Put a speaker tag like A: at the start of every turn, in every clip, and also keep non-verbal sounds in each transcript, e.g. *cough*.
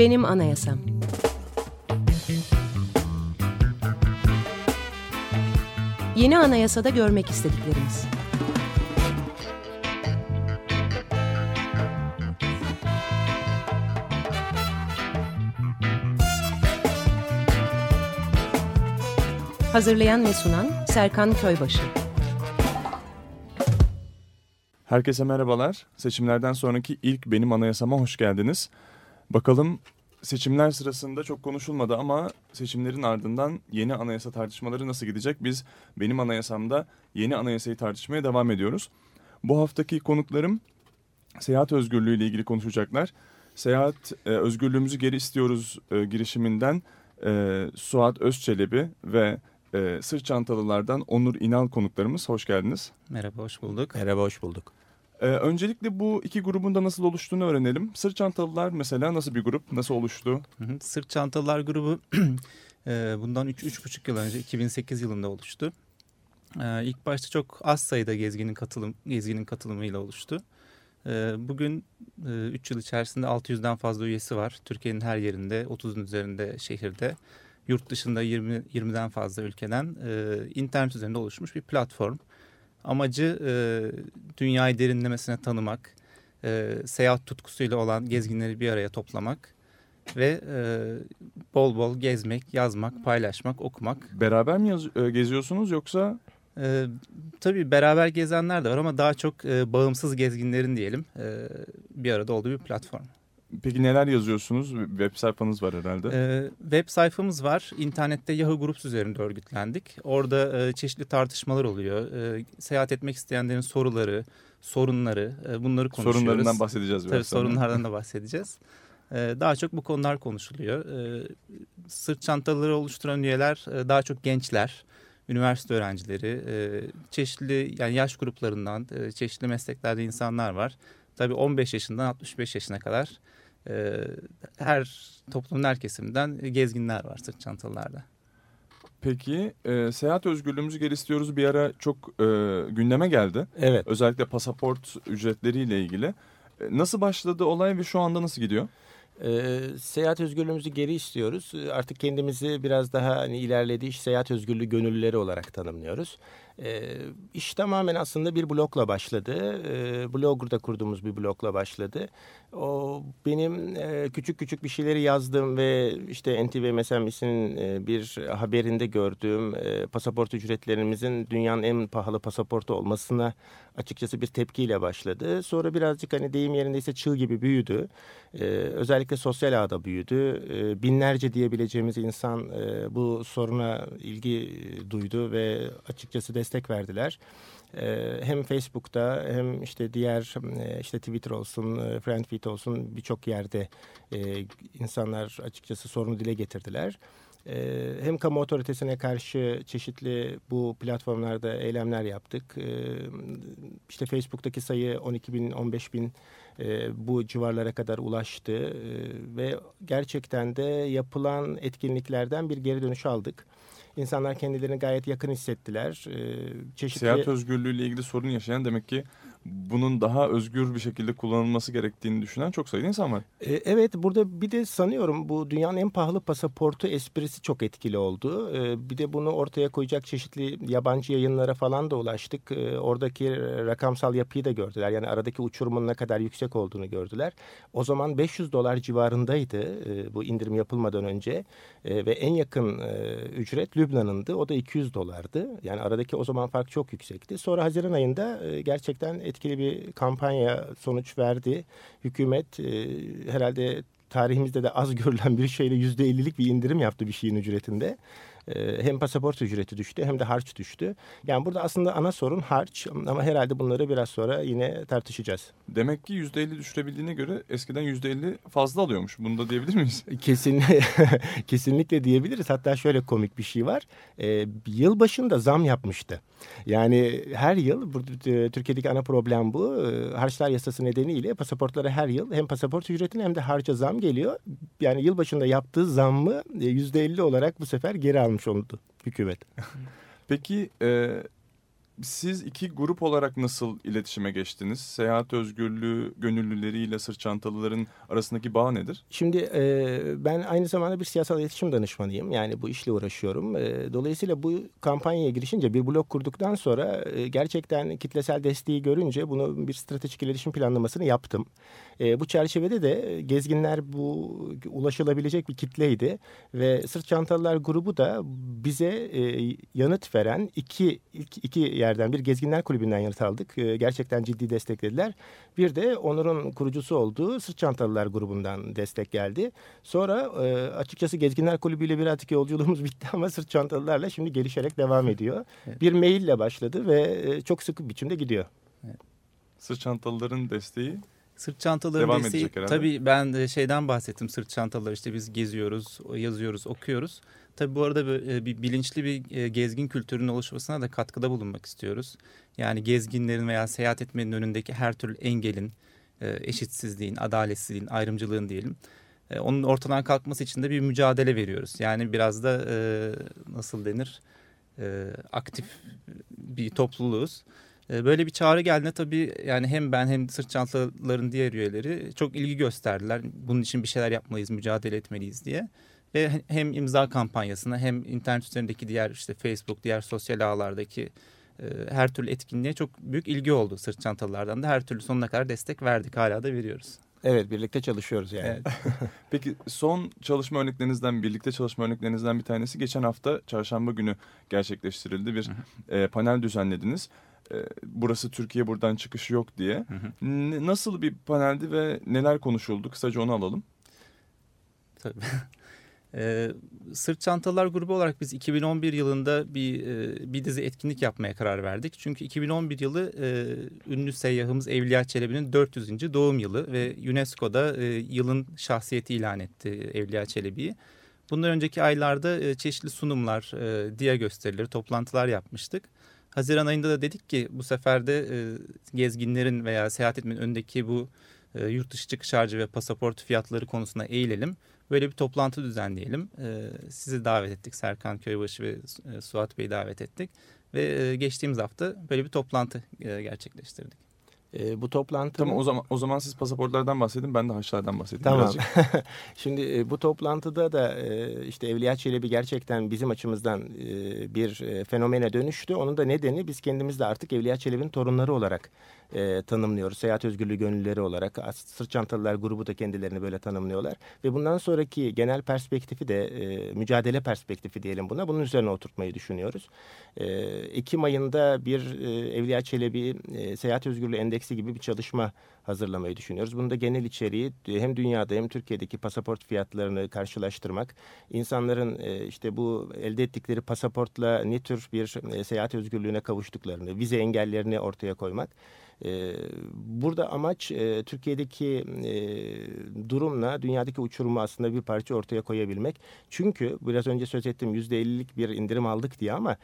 A: Benim Anayasam Yeni anayasada görmek istediklerimiz. Hazırlayan ve sunan Serkan Köybaşı.
B: Herkese merhabalar. Seçimlerden sonraki ilk Benim Anayasama hoş geldiniz. Bakalım seçimler sırasında çok konuşulmadı ama seçimlerin ardından yeni anayasa tartışmaları nasıl gidecek? Biz Benim Anayasam'da yeni anayasayı tartışmaya devam ediyoruz. Bu haftaki konuklarım seyahat özgürlüğü ile ilgili konuşacaklar. Seyahat e, özgürlüğümüzü geri istiyoruz e, girişiminden e, Suat Özçelebi ve e, Sırt Çantalılardan Onur İnal konuklarımız. Hoş geldiniz.
C: Merhaba, hoş bulduk.
D: Merhaba, hoş bulduk.
B: Ee, öncelikle bu iki grubun da nasıl oluştuğunu öğrenelim. Sırt çantalılar mesela nasıl bir grup, nasıl oluştu?
C: Hı hı. Sırt çantalılar grubu *clears throat* e, bundan 3-3,5 yıl önce 2008 yılında oluştu. E, ilk başta çok az sayıda gezginin katılım gezginin katılımıyla oluştu. E, bugün 3 e, yıl içerisinde 600'den fazla üyesi var. Türkiye'nin her yerinde, 30'un üzerinde şehirde, yurt dışında 20 20'den fazla ülkeden e, internet üzerinde oluşmuş bir platform. Amacı e, dünyayı derinlemesine tanımak, e, seyahat tutkusuyla olan gezginleri bir araya toplamak ve e, bol bol gezmek, yazmak, paylaşmak, okumak.
B: Beraber mi yaz, e, geziyorsunuz yoksa?
C: E, tabii beraber gezenler de var ama daha çok e, bağımsız gezginlerin diyelim e, bir arada olduğu bir platform.
B: Peki neler yazıyorsunuz? Web sayfanız var herhalde.
C: Ee, web sayfamız var. İnternette Yahoo Groups üzerinde örgütlendik. Orada e, çeşitli tartışmalar oluyor. E, seyahat etmek isteyenlerin soruları, sorunları e, bunları konuşuyoruz.
B: Sorunlarından bahsedeceğiz.
C: Tabii sorunlardan da *laughs* bahsedeceğiz. E, daha çok bu konular konuşuluyor. E, sırt çantaları oluşturan üyeler e, daha çok gençler üniversite öğrencileri, çeşitli yani yaş gruplarından, çeşitli mesleklerde insanlar var. Tabii 15 yaşından 65 yaşına kadar e, her toplumun her kesiminden gezginler var sırt çantalılarda.
B: Peki e, seyahat özgürlüğümüzü geri istiyoruz bir ara çok e, gündeme geldi.
D: Evet.
B: Özellikle pasaport ücretleriyle ilgili. E, nasıl başladı olay ve şu anda nasıl gidiyor?
D: E, seyahat özgürlüğümüzü geri istiyoruz. Artık kendimizi biraz daha hani ilerlediği iş seyahat özgürlüğü gönüllüleri olarak tanımlıyoruz. E, iş tamamen aslında bir blokla başladı. E, blogger'da kurduğumuz bir blokla başladı. O benim e, küçük küçük bir şeyleri yazdım ve işte NTV MSNBC'nin e, bir haberinde gördüğüm e, pasaport ücretlerimizin dünyanın en pahalı pasaportu olmasına açıkçası bir tepkiyle başladı. Sonra birazcık hani deyim yerindeyse çığ gibi büyüdü. E, özellikle sosyal ağda büyüdü. E, binlerce diyebileceğimiz insan e, bu soruna ilgi duydu ve açıkçası destek verdiler. Ee, hem Facebook'ta hem işte diğer e, işte Twitter olsun, e, Friendfeed olsun birçok yerde e, insanlar açıkçası sorunu dile getirdiler. Ee, hem kamu otoritesine karşı çeşitli bu platformlarda eylemler yaptık. Ee, işte Facebook'taki sayı 12 bin, 15 bin bu civarlara kadar ulaştı ve gerçekten de yapılan etkinliklerden bir geri dönüş aldık. İnsanlar kendilerini gayet yakın hissettiler.
B: Ee, çeşitli... Seyahat özgürlüğüyle ilgili sorun yaşayan demek ki bunun daha özgür bir şekilde kullanılması gerektiğini düşünen çok sayıda insan var.
D: E, evet burada bir de sanıyorum bu dünyanın en pahalı pasaportu esprisi çok etkili oldu. E, bir de bunu ortaya koyacak çeşitli yabancı yayınlara falan da ulaştık. E, oradaki rakamsal yapıyı da gördüler. Yani aradaki uçurumun ne kadar yüksek olduğunu gördüler. O zaman 500 dolar civarındaydı e, bu indirim yapılmadan önce. E, ve en yakın e, ücret Lübnan'ındı. O da 200 dolardı. Yani aradaki o zaman fark çok yüksekti. Sonra Haziran ayında e, gerçekten etkili bir kampanya sonuç verdi. Hükümet e, herhalde tarihimizde de az *laughs* görülen bir şeyle yüzde ellilik bir indirim yaptı bir şeyin ücretinde. Ee, hem pasaport ücreti düştü hem de harç düştü. Yani burada aslında ana sorun harç ama herhalde bunları biraz sonra yine tartışacağız.
B: Demek ki yüzde elli düşürebildiğine göre eskiden yüzde elli fazla alıyormuş. Bunu da diyebilir miyiz?
D: Kesin, *laughs* kesinlikle diyebiliriz. Hatta şöyle komik bir şey var. Ee, yıl başında zam yapmıştı. Yani her yıl burada e, Türkiye'deki ana problem bu. E, harçlar yasası nedeniyle pasaportlara her yıl hem pasaport ücretine hem de harca zam geliyor. Yani yılbaşında yaptığı zammı e, yüzde elli olarak bu sefer geri almış oldu hükümet.
B: Peki e, siz iki grup olarak nasıl iletişime geçtiniz? Seyahat özgürlüğü gönüllüleriyle sırt çantalıların arasındaki bağ nedir?
D: Şimdi e, ben aynı zamanda bir siyasal iletişim danışmanıyım. Yani bu işle uğraşıyorum. E, dolayısıyla bu kampanyaya girişince bir blok kurduktan sonra e, gerçekten kitlesel desteği görünce bunu bir stratejik iletişim planlamasını yaptım. E, bu çerçevede de gezginler bu ulaşılabilecek bir kitleydi ve sırt çantalılar grubu da bize e, yanıt veren iki, iki, iki yerden bir gezginler kulübünden yanıt aldık. E, gerçekten ciddi desteklediler. Bir de Onur'un kurucusu olduğu sırt çantalılar grubundan destek geldi. Sonra e, açıkçası gezginler kulübüyle birazcık yolculuğumuz *laughs* bitti ama sırt çantalılarla şimdi gelişerek devam ediyor. Evet. Bir maille başladı ve e, çok sıkı biçimde gidiyor.
B: Evet. Sırt çantalıların desteği
C: Sırt çantaları Devam desteği tabii ben de şeyden bahsettim sırt çantaları işte biz geziyoruz, yazıyoruz, okuyoruz. Tabii bu arada e, bir bilinçli bir e, gezgin kültürünün oluşmasına da katkıda bulunmak istiyoruz. Yani gezginlerin veya seyahat etmenin önündeki her türlü engelin, e, eşitsizliğin, adaletsizliğin, ayrımcılığın diyelim. Onun ortadan kalkması için de bir mücadele veriyoruz. Yani biraz da nasıl denir aktif bir topluluğuz. Böyle bir çağrı geldiğinde tabii yani hem ben hem sırt çantaların diğer üyeleri çok ilgi gösterdiler. Bunun için bir şeyler yapmalıyız, mücadele etmeliyiz diye. Ve hem imza kampanyasına hem internet üzerindeki diğer işte Facebook, diğer sosyal ağlardaki e, her türlü etkinliğe çok büyük ilgi oldu sırt çantalardan da. Her türlü sonuna kadar destek verdik. Hala da veriyoruz.
D: Evet birlikte çalışıyoruz yani. Evet. *laughs* *laughs* *laughs*
B: Peki son çalışma örneklerinizden birlikte çalışma örneklerinizden bir tanesi geçen hafta çarşamba günü gerçekleştirildi. Bir e, panel düzenlediniz. E, burası Türkiye buradan çıkışı yok diye. Nasıl bir paneldi ve neler konuşuldu? Kısaca onu alalım.
C: Tabii. Ee, Sırt Çantalar grubu olarak biz 2011 yılında bir e, bir dizi etkinlik yapmaya karar verdik. Çünkü 2011 yılı e, ünlü seyyahımız Evliya Çelebi'nin 400. doğum yılı ve UNESCO'da e, yılın şahsiyeti ilan etti Evliya Çelebi'yi. Bundan önceki aylarda e, çeşitli sunumlar, e, diya gösterileri, toplantılar yapmıştık. Haziran ayında da dedik ki bu sefer de e, gezginlerin veya seyahat etmenin önündeki bu e, yurt dışı çıkış harcı ve pasaport fiyatları konusunda eğilelim böyle bir toplantı düzenleyelim. E, sizi davet ettik. Serkan Köybaşı ve e, Suat Bey'i davet ettik. Ve e, geçtiğimiz hafta böyle bir toplantı e, gerçekleştirdik.
D: E, bu toplantı
B: Tamam o zaman o zaman siz pasaportlardan bahsedin ben de haçlardan bahsedeyim
D: tamam. *laughs* Şimdi e, bu toplantıda da e, işte Evliya Çelebi gerçekten bizim açımızdan e, bir e, fenomene dönüştü. Onun da nedeni biz kendimiz de artık Evliya Çelebi'nin torunları olarak e, tanımlıyoruz. Seyahat özgürlüğü gönüllüleri olarak sırt çantalılar grubu da kendilerini böyle tanımlıyorlar. Ve bundan sonraki genel perspektifi de e, mücadele perspektifi diyelim buna. Bunun üzerine oturtmayı düşünüyoruz. E, Ekim ayında bir e, Evliya Çelebi e, Seyahat Özgürlüğü Endeksi gibi bir çalışma hazırlamayı düşünüyoruz. Bunda genel içeriği hem dünyada hem Türkiye'deki pasaport fiyatlarını karşılaştırmak, insanların e, işte bu elde ettikleri pasaportla ne tür bir e, seyahat özgürlüğüne kavuştuklarını, vize engellerini ortaya koymak e, burada amaç e, Türkiye'deki e, durumla dünyadaki uçurumu aslında bir parça ortaya koyabilmek. Çünkü biraz önce söz ettim yüzde ellilik bir indirim aldık diye ama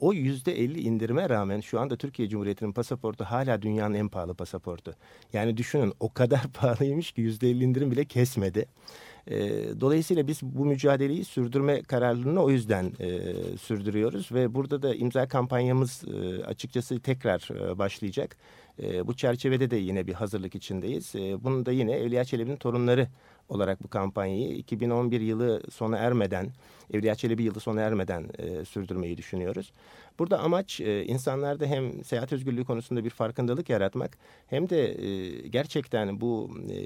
D: o yüzde elli indirime rağmen şu anda Türkiye Cumhuriyeti'nin pasaportu hala dünyanın en pahalı pasaportu. Yani düşünün o kadar *laughs* pahalıymış ki yüzde elli indirim bile kesmedi. Dolayısıyla biz bu mücadeleyi sürdürme kararlılığını o yüzden e, sürdürüyoruz ve burada da imza kampanyamız e, açıkçası tekrar e, başlayacak. E, bu çerçevede de yine bir hazırlık içindeyiz. E, bunu da yine Evliya Çelebi'nin torunları olarak bu kampanyayı 2011 yılı sona ermeden, Evliya Çelebi yılı sona ermeden e, sürdürmeyi düşünüyoruz. Burada amaç e, insanlarda hem seyahat özgürlüğü konusunda bir farkındalık yaratmak hem de e, gerçekten bu e,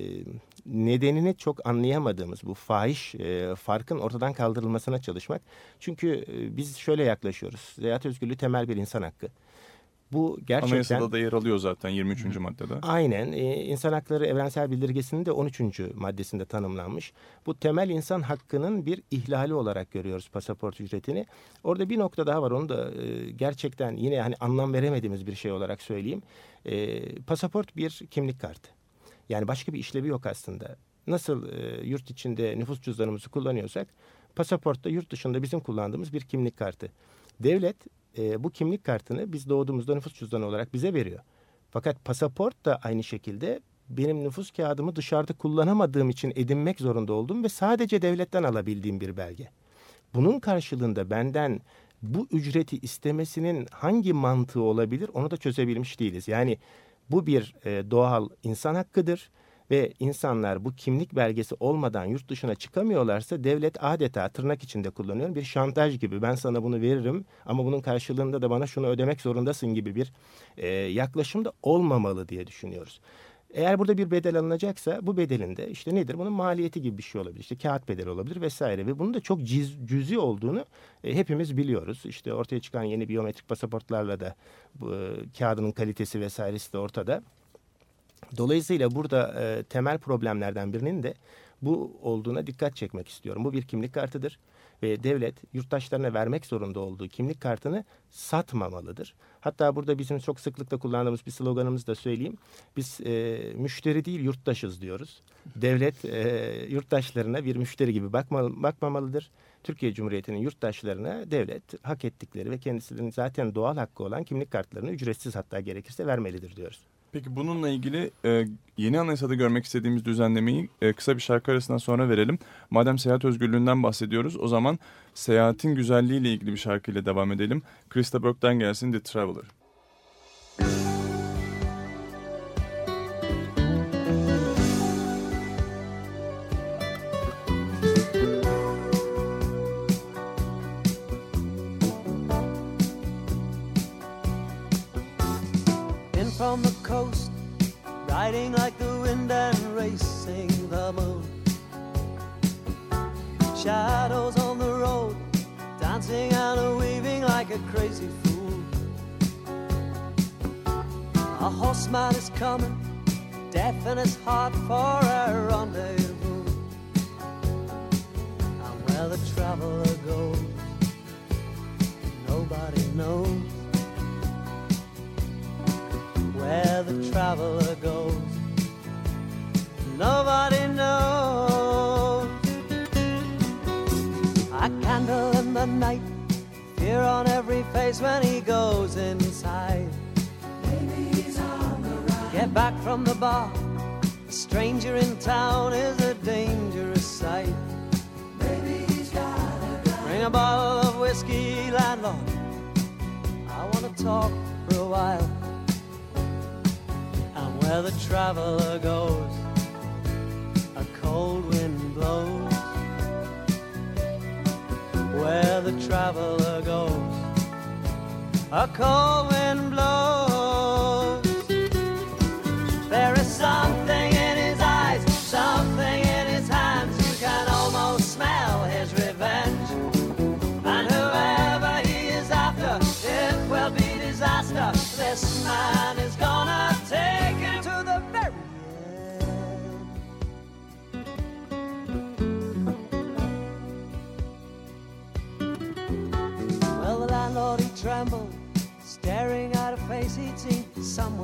D: nedenini çok anlayamadığımız bu fahiş e, farkın ortadan kaldırılmasına çalışmak. Çünkü e, biz şöyle yaklaşıyoruz. Seyahat özgürlüğü temel bir insan hakkı.
B: Bu gerçekten... Anayasada da yer alıyor zaten 23. Hı. maddede.
D: Aynen. E, İnsan Hakları Evrensel Bildirgesi'nin de 13. maddesinde tanımlanmış. Bu temel insan hakkının bir ihlali olarak görüyoruz pasaport ücretini. Orada bir nokta daha var. Onu da e, gerçekten yine hani anlam veremediğimiz bir şey olarak söyleyeyim. E, pasaport bir kimlik kartı. Yani başka bir işlevi yok aslında. Nasıl e, yurt içinde nüfus cüzdanımızı kullanıyorsak pasaport da yurt dışında bizim kullandığımız bir kimlik kartı. Devlet e, bu kimlik kartını biz doğduğumuzda nüfus cüzdanı olarak bize veriyor. Fakat pasaport da aynı şekilde benim nüfus kağıdımı dışarıda kullanamadığım için edinmek zorunda oldum ve sadece devletten alabildiğim bir belge. Bunun karşılığında benden bu ücreti istemesinin hangi mantığı olabilir onu da çözebilmiş değiliz. Yani bu bir e, doğal insan hakkıdır ve insanlar bu kimlik belgesi olmadan yurt dışına çıkamıyorlarsa devlet adeta tırnak içinde kullanıyor bir şantaj gibi ben sana bunu veririm ama bunun karşılığında da bana şunu ödemek zorundasın gibi bir e, yaklaşım da olmamalı diye düşünüyoruz. Eğer burada bir bedel alınacaksa bu bedelin de işte nedir? Bunun maliyeti gibi bir şey olabilir. İşte kağıt bedeli olabilir vesaire ve bunun da çok ciz, cüzi olduğunu e, hepimiz biliyoruz. İşte ortaya çıkan yeni biyometrik pasaportlarla da bu e, kağıdının kalitesi vesairesi de ortada. Dolayısıyla burada e, temel problemlerden birinin de bu olduğuna dikkat çekmek istiyorum. Bu bir kimlik kartıdır ve devlet yurttaşlarına vermek zorunda olduğu kimlik kartını satmamalıdır. Hatta burada bizim çok sıklıkla kullandığımız bir sloganımızı da söyleyeyim. Biz e, müşteri değil yurttaşız diyoruz. Devlet e, yurttaşlarına bir müşteri gibi bakma, bakmamalıdır. Türkiye Cumhuriyeti'nin yurttaşlarına devlet hak ettikleri ve kendisinin zaten doğal hakkı olan kimlik kartlarını ücretsiz hatta gerekirse vermelidir diyoruz.
B: Peki bununla ilgili e, yeni anayasada görmek istediğimiz düzenlemeyi e, kısa bir şarkı arasından sonra verelim. Madem seyahat özgürlüğünden bahsediyoruz o zaman seyahatin güzelliğiyle ilgili bir şarkıyla devam edelim. Krista Burke'den gelsin The Traveler.
E: shadows on the road, dancing and weaving like a crazy fool. A horseman is coming, death in his heart for a rendezvous. And where the traveler goes, nobody knows. Where the traveler the night. Fear on every face when he goes inside. Maybe he's on the run. Get back from the bar. A stranger in town is a dangerous sight. Maybe he's got a gun. Bring a bottle of whiskey, landlord. I wanna talk for a while. And where the traveler goes, a cold wind blows where the traveler goes. A cold wind blows.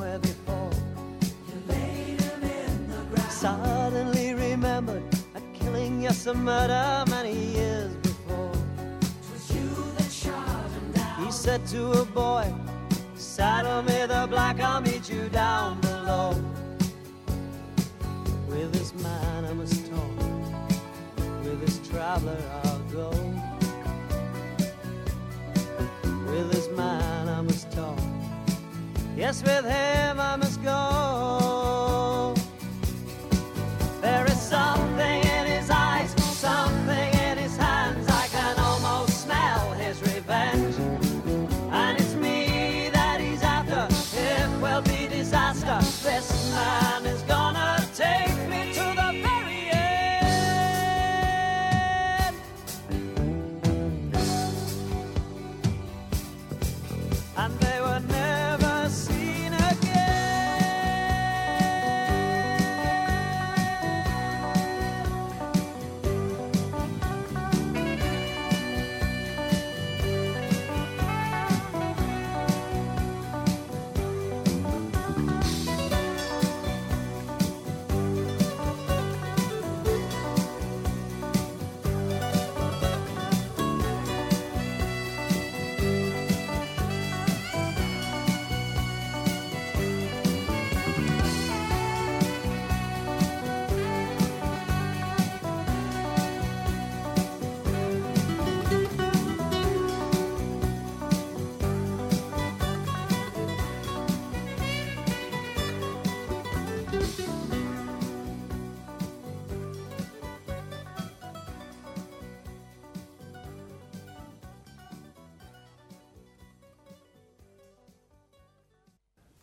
E: Somewhere before. You laid him in the ground. Suddenly remembered a killing, yes, a murder many years before. Twas you that shot him down. He said to a boy, Saddle me the black, I'll meet you down below.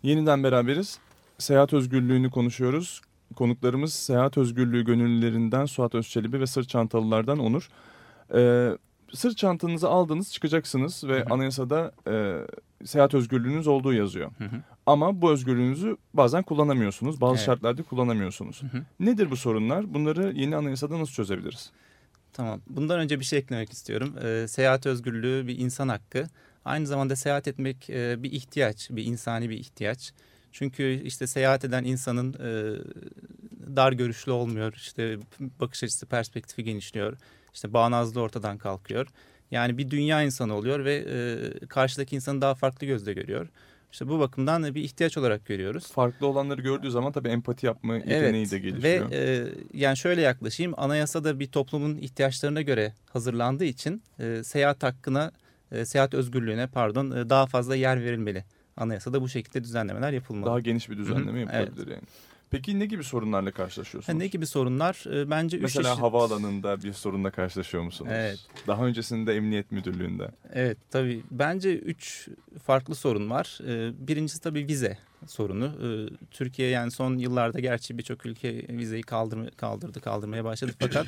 B: Yeniden beraberiz. Seyahat özgürlüğünü konuşuyoruz. Konuklarımız seyahat özgürlüğü gönüllülerinden Suat Özçelebi ve sırt çantalılardan Onur. Ee, sırt çantanızı aldınız çıkacaksınız ve
C: Hı hı.
B: anayasada e, seyahat özgürlüğünüz olduğu yazıyor.
C: Hı hı.
B: Ama bu özgürlüğünüzü bazen kullanamıyorsunuz. Bazı
C: Evet.
B: şartlarda kullanamıyorsunuz.
C: Hı hı.
B: Nedir bu sorunlar? Bunları yeni anayasada nasıl çözebiliriz?
C: Tamam. Bundan önce bir şey eklemek istiyorum. Ee, seyahat özgürlüğü bir insan hakkı. Aynı zamanda seyahat etmek e, bir ihtiyaç, bir insani bir ihtiyaç. Çünkü işte seyahat eden insanın e, dar görüşlü olmuyor. İşte bakış açısı, perspektifi genişliyor. İşte bağnazlığı ortadan kalkıyor. Yani bir dünya insanı oluyor ve e, karşıdaki insanı daha farklı gözle görüyor. İşte bu bakımdan bir ihtiyaç olarak görüyoruz.
B: Farklı olanları gördüğü zaman tabii empati yapma yeteneği de gelişiyor.
C: Ve e, yani şöyle yaklaşayım. Anayasada bir toplumun ihtiyaçlarına göre hazırlandığı için e, seyahat hakkına, e, seyahat özgürlüğüne pardon e, daha fazla yer verilmeli. Anayasada bu şekilde düzenlemeler yapılmalı.
B: Daha geniş bir düzenleme yapılabilir yani. Peki ne gibi sorunlarla karşılaşıyorsunuz?
C: Ha, ne gibi sorunlar? E, bence üç
B: Mesela
C: çeşit-
B: havaalanında bir sorunla karşılaşıyor musunuz?
C: Evet.
B: Daha öncesinde emniyet müdürlüğünde.
C: Evet tabii. Bence üç farklı sorun var. Ee, Birincisi tabii vize sorunu. Ee, Türkiye yani son yıllarda gerçi birçok ülke vizeyi kaldırma, kaldırdı, kaldırmaya başladı. *clears throat* Fakat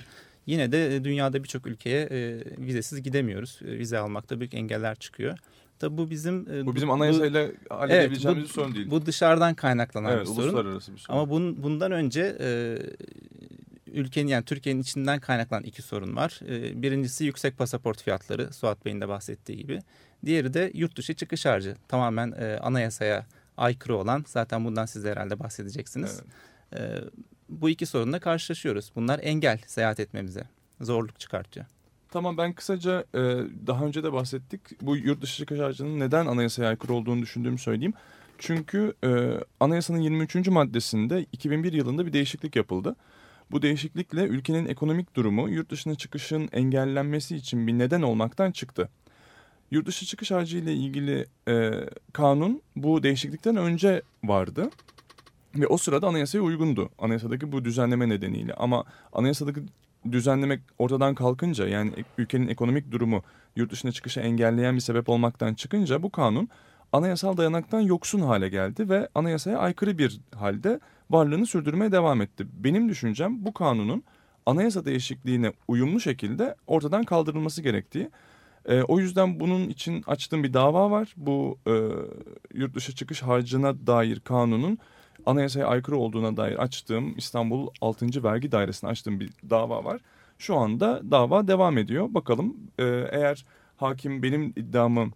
C: yine de e, dünyada birçok ülkeye e, vizesiz gidemiyoruz. E, Vize almakta büyük engeller çıkıyor. Tabii bu bizim... e,
B: Bu bizim anayasayla halledebileceğimiz bir sorun değil.
C: Bu dışarıdan kaynaklanan
B: evet,
C: bir sorun.
B: uluslararası bir sorun.
C: Ama bun, bundan önce e, ülkenin yani Türkiye'nin içinden kaynaklanan iki sorun var. E, birincisi yüksek pasaport fiyatları Suat Bey'in de bahsettiği gibi. Diğeri de yurt dışı çıkış harcı. Tamamen e, anayasaya aykırı olan zaten bundan siz de herhalde bahsedeceksiniz.
B: Evet.
C: E, bu iki sorunla karşılaşıyoruz. Bunlar engel seyahat etmemize. Zorluk çıkartıyor.
B: Tamam ben kısaca e, daha önce de bahsettik. Bu yurt dışı çıkış harcının neden anayasaya aykırı olduğunu düşündüğümü söyleyeyim. Çünkü e, anayasanın 23. maddesinde 2001 yılında bir değişiklik yapıldı. Bu değişiklikle ülkenin ekonomik durumu yurt dışına çıkışın engellenmesi için bir neden olmaktan çıktı. Yurt dışı çıkış harcı ile ilgili e, kanun bu değişiklikten önce vardı. Ve o sırada anayasaya uygundu. Anayasadaki bu düzenleme nedeniyle. Ama anayasadaki düzenlemek ortadan kalkınca yani ülkenin ekonomik durumu yurt dışına çıkışı engelleyen bir sebep olmaktan çıkınca bu kanun anayasal dayanaktan yoksun hale geldi ve anayasaya aykırı bir halde varlığını sürdürmeye devam etti. Benim düşüncem bu kanunun anayasa değişikliğine uyumlu şekilde ortadan kaldırılması gerektiği. E, o yüzden bunun için açtığım bir dava var. Bu e, yurt dışı çıkış harcına dair kanunun anayasaya aykırı olduğuna dair açtığım İstanbul 6. Vergi Dairesi'ne açtığım bir dava var. Şu anda dava devam ediyor. Bakalım e, eğer hakim benim iddiamı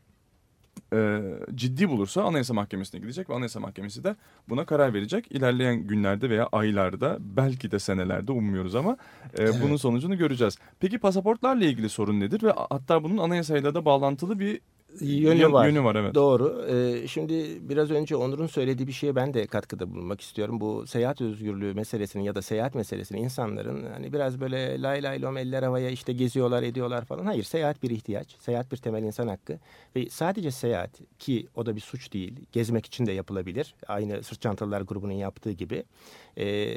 B: e, ciddi bulursa Anayasa Mahkemesi'ne gidecek ve Anayasa Mahkemesi de buna karar verecek. İlerleyen günlerde veya aylarda belki de senelerde ummuyoruz ama e, bunun sonucunu göreceğiz. Peki pasaportlarla ilgili sorun nedir ve hatta bunun anayasayla da bağlantılı bir
D: Yönü
B: yan-
D: var.
B: Yönü var evet.
D: Doğru. Ee, şimdi biraz önce Onur'un söylediği bir şeye ben de katkıda bulunmak istiyorum. Bu seyahat özgürlüğü meselesini ya da seyahat meselesini insanların hani biraz böyle lay lay lom eller havaya işte geziyorlar ediyorlar falan. Hayır seyahat bir ihtiyaç. Seyahat bir temel insan hakkı. Ve sadece seyahat ki o da bir suç değil. Gezmek için de yapılabilir. Aynı sırt çantalılar grubunun yaptığı gibi. Ee,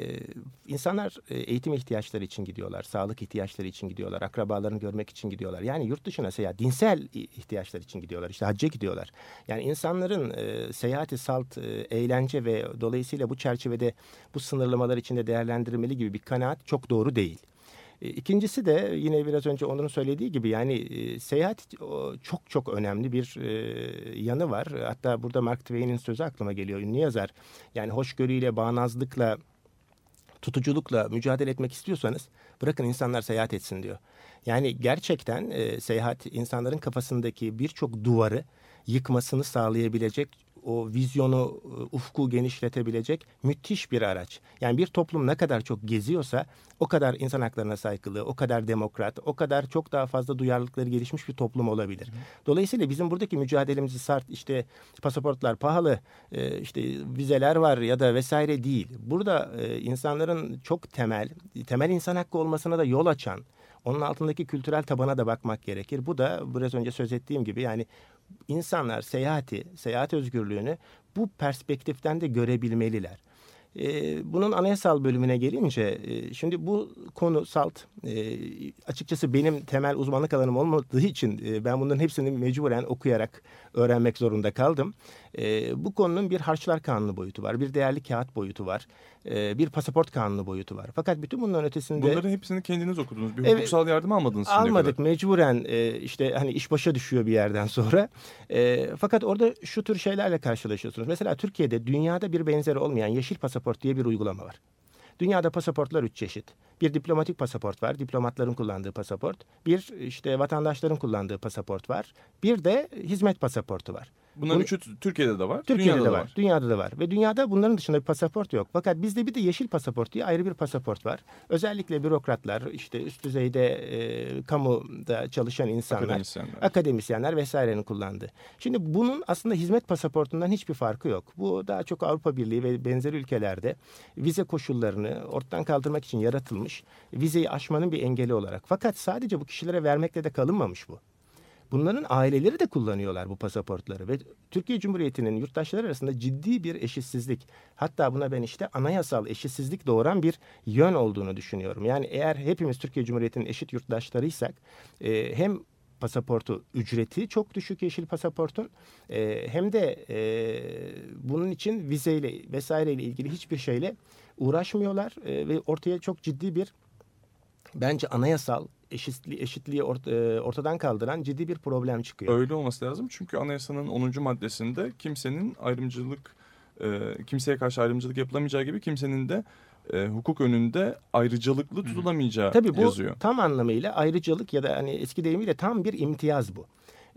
D: insanlar e, eğitim ihtiyaçları için gidiyorlar. Sağlık ihtiyaçları için gidiyorlar. Akrabalarını görmek için gidiyorlar. Yani yurt dışına seyahat, dinsel ihtiyaçlar için gidiyorlar. İşte hacca gidiyorlar. Yani insanların e, seyahati salt, e, eğlence ve dolayısıyla bu çerçevede bu sınırlamalar içinde değerlendirmeli gibi bir kanaat çok doğru değil. E, İkincisi de yine biraz önce Onur'un söylediği gibi yani e, seyahat çok çok önemli bir e, yanı var. Hatta burada Mark Twain'in sözü aklıma geliyor. Ünlü yazar. Yani hoşgörüyle, bağnazlıkla, tutuculukla mücadele etmek istiyorsanız bırakın insanlar seyahat etsin diyor. Yani gerçekten e, seyahat insanların kafasındaki birçok duvarı yıkmasını sağlayabilecek o vizyonu, e, ufku genişletebilecek müthiş bir araç. Yani bir toplum ne kadar çok geziyorsa o kadar insan haklarına saygılı, o kadar demokrat, o kadar çok daha fazla duyarlılıkları gelişmiş bir toplum olabilir. Dolayısıyla bizim buradaki mücadelemizi sart işte pasaportlar pahalı, e, işte vizeler var ya da vesaire değil. Burada e, insanların çok temel, temel insan hakkı olmasına da yol açan, onun altındaki kültürel tabana da bakmak gerekir. Bu da biraz önce söz ettiğim gibi yani insanlar seyahati, seyahat özgürlüğünü bu perspektiften de görebilmeliler. Ee, bunun anayasal bölümüne gelince e, şimdi bu konu salt e, açıkçası benim temel uzmanlık alanım olmadığı için e, ben bunların hepsini mecburen okuyarak öğrenmek zorunda kaldım. E, bu konunun bir harçlar kanunu boyutu var, bir değerli kağıt boyutu var, e, bir pasaport kanunu boyutu var. Fakat bütün bunların ötesinde...
B: Bunları hepsini kendiniz okudunuz. Bir
D: Evet.
B: hukuksal yardım almadınız şimdiye
D: Almadık
B: kadar.
D: mecburen e, işte hani iş başa düşüyor bir yerden sonra. E, fakat orada şu tür şeylerle karşılaşıyorsunuz. Mesela Türkiye'de dünyada bir benzeri olmayan yeşil pasaport diye bir uygulama var. Dünyada pasaportlar üç çeşit. Bir diplomatik pasaport var, diplomatların kullandığı pasaport. Bir işte vatandaşların kullandığı pasaport var. Bir de hizmet pasaportu var.
B: Bunların
D: Bunu-
B: üçü Türkiye'de de var.
D: Türkiye'de
B: dünyada
D: de
B: da
D: var, dünyada da var ve dünyada bunların dışında bir pasaport yok. Fakat bizde bir de yeşil pasaport diye ayrı bir pasaport var. Özellikle bürokratlar, işte üst düzeyde e, kamuda çalışan insanlar,
B: Akademisyenler.
D: akademisyenler vesairenin kullandığı. Şimdi bunun aslında hizmet pasaportundan hiçbir farkı yok. Bu daha çok Avrupa Birliği ve benzeri ülkelerde vize koşullarını ortadan kaldırmak için yaratılmış, vizeyi aşmanın bir engeli olarak. Fakat sadece bu kişilere vermekle de kalınmamış bu. Bunların aileleri de kullanıyorlar bu pasaportları ve Türkiye Cumhuriyeti'nin yurttaşları arasında ciddi bir eşitsizlik hatta buna ben işte anayasal eşitsizlik doğuran bir yön olduğunu düşünüyorum. Yani eğer hepimiz Türkiye Cumhuriyeti'nin eşit yurttaşlarıysak e, hem pasaportu ücreti çok düşük yeşil pasaportun e, hem de e, bunun için vizeyle vesaireyle ilgili hiçbir şeyle uğraşmıyorlar e, ve ortaya çok ciddi bir bence anayasal eşitliği, eşitliği ort- e, ortadan kaldıran ciddi bir problem çıkıyor.
B: Öyle olması lazım çünkü anayasanın 10. maddesinde kimsenin ayrımcılık, e, kimseye karşı ayrımcılık yapılamayacağı gibi kimsenin de e, hukuk önünde ayrıcalıklı tutulamayacağı
D: Tabii bu
B: yazıyor.
D: tam anlamıyla ayrıcalık ya da hani eski deyimiyle tam bir imtiyaz bu.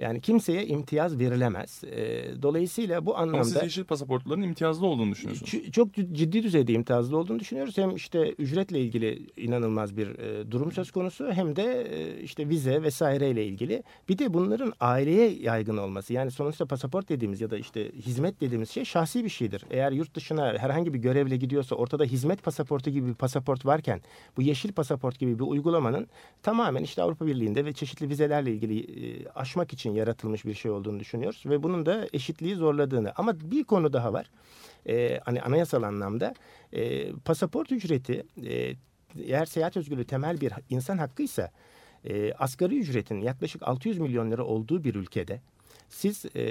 D: Yani kimseye imtiyaz verilemez. E, dolayısıyla bu
B: Ama siz
D: anlamda
B: yeşil pasaportların imtiyazlı olduğunu düşünüyorsunuz.
D: Çok ciddi düzeyde imtiyazlı olduğunu düşünüyoruz. Hem işte ücretle ilgili inanılmaz bir e, durum söz konusu hem de e, işte vize vesaireyle ilgili. Bir de bunların aileye yaygın olması. Yani sonuçta pasaport dediğimiz ya da işte hizmet dediğimiz şey şahsi bir şeydir. Eğer yurt dışına herhangi bir görevle gidiyorsa ortada hizmet pasaportu gibi bir pasaport varken bu yeşil pasaport gibi bir uygulamanın tamamen işte Avrupa Birliği'nde ve çeşitli vizelerle ilgili e, aşmak için yaratılmış bir şey olduğunu düşünüyoruz ve bunun da eşitliği zorladığını. Ama bir konu daha var. E, hani anayasal anlamda e, pasaport ücreti e, eğer seyahat özgürlüğü temel bir insan hakkıysa e, asgari ücretin yaklaşık 600 milyon lira olduğu bir ülkede siz e,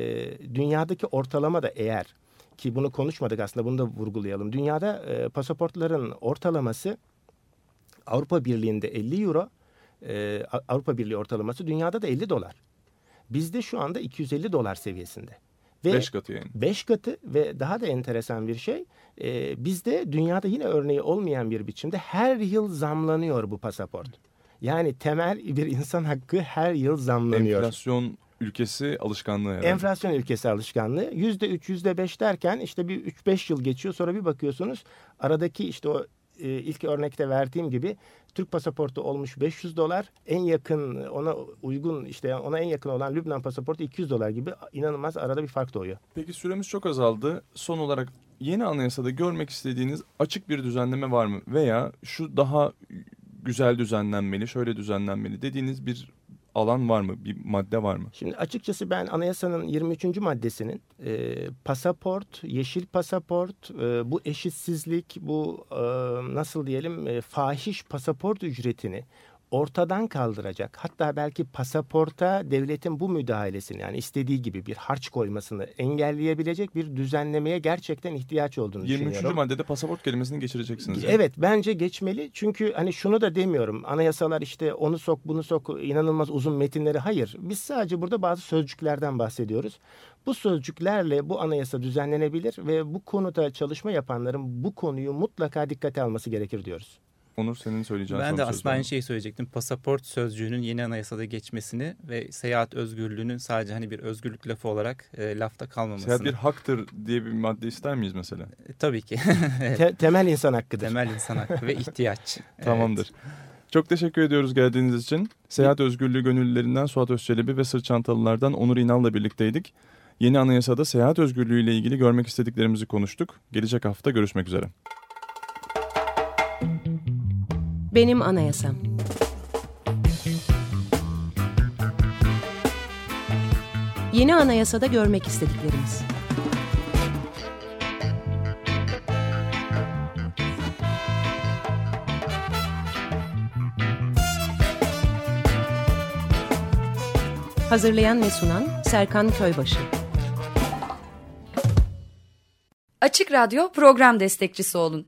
D: dünyadaki ortalama da eğer ki bunu konuşmadık aslında bunu da vurgulayalım. Dünyada e, pasaportların ortalaması Avrupa Birliği'nde 50 euro, e, Avrupa Birliği ortalaması dünyada da 50 dolar. Bizde şu anda 250 dolar seviyesinde. Ve
B: Beş katı yani.
D: Beş katı ve daha da enteresan bir şey e, bizde dünyada yine örneği olmayan bir biçimde her yıl zamlanıyor bu pasaport. Yani temel bir insan hakkı her yıl zamlanıyor.
B: Enflasyon ülkesi alışkanlığı herhalde.
D: Enflasyon ülkesi alışkanlığı. Yüzde üç, yüzde beş derken işte bir üç beş yıl geçiyor. Sonra bir bakıyorsunuz aradaki işte o e, ilk örnekte verdiğim gibi Türk pasaportu olmuş 500 dolar. En yakın ona uygun işte ona en yakın olan Lübnan pasaportu 200 dolar gibi inanılmaz arada bir fark doğuyor.
B: Peki süremiz çok azaldı. Son olarak yeni anayasada görmek istediğiniz açık bir düzenleme var mı? Veya şu daha güzel düzenlenmeli, şöyle düzenlenmeli dediğiniz bir alan var mı? Bir madde var mı?
D: Şimdi açıkçası ben anayasanın 23. maddesinin e, pasaport, yeşil pasaport, e, bu eşitsizlik, bu e, nasıl diyelim e, fahiş pasaport ücretini ortadan kaldıracak. Hatta belki pasaporta devletin bu müdahalesini yani istediği gibi bir harç koymasını engelleyebilecek bir düzenlemeye gerçekten ihtiyaç olduğunu
B: 23.
D: düşünüyorum.
B: maddede pasaport kelimesini geçireceksiniz. yani.
D: Evet bence geçmeli çünkü hani şunu da demiyorum anayasalar işte onu sok bunu sok inanılmaz uzun metinleri hayır biz sadece burada bazı sözcüklerden bahsediyoruz. Bu sözcüklerle bu anayasa düzenlenebilir ve bu konuda çalışma yapanların bu konuyu mutlaka dikkate alması gerekir diyoruz.
B: Onur senin söyleyeceğin
C: Ben de aslında aynı şeyi söyleyecektim. Pasaport sözcüğünün yeni anayasada geçmesini ve seyahat özgürlüğünün sadece hani bir özgürlük lafı olarak e, lafta kalmamasını.
B: Seyahat bir haktır diye bir madde ister miyiz mesela?
C: E, tabii ki. *laughs* Evet,
D: Te- temel insan hakkıdır.
C: Temel insan hakkı ve *laughs* ihtiyaç. Evet.
B: Tamamdır. Çok teşekkür ediyoruz geldiğiniz için. Seyahat Özgürlüğü Gönüllülerinden Suat Özçelebi ve Sırt Çantalılardan Onur İnal'la birlikteydik. Yeni anayasada seyahat özgürlüğü ile ilgili görmek istediklerimizi konuştuk. Gelecek hafta görüşmek üzere.
A: Benim Anayasam Yeni anayasada görmek istediklerimiz. Hazırlayan ve sunan Serkan Köybaşı.
F: Açık Radyo program destekçisi olun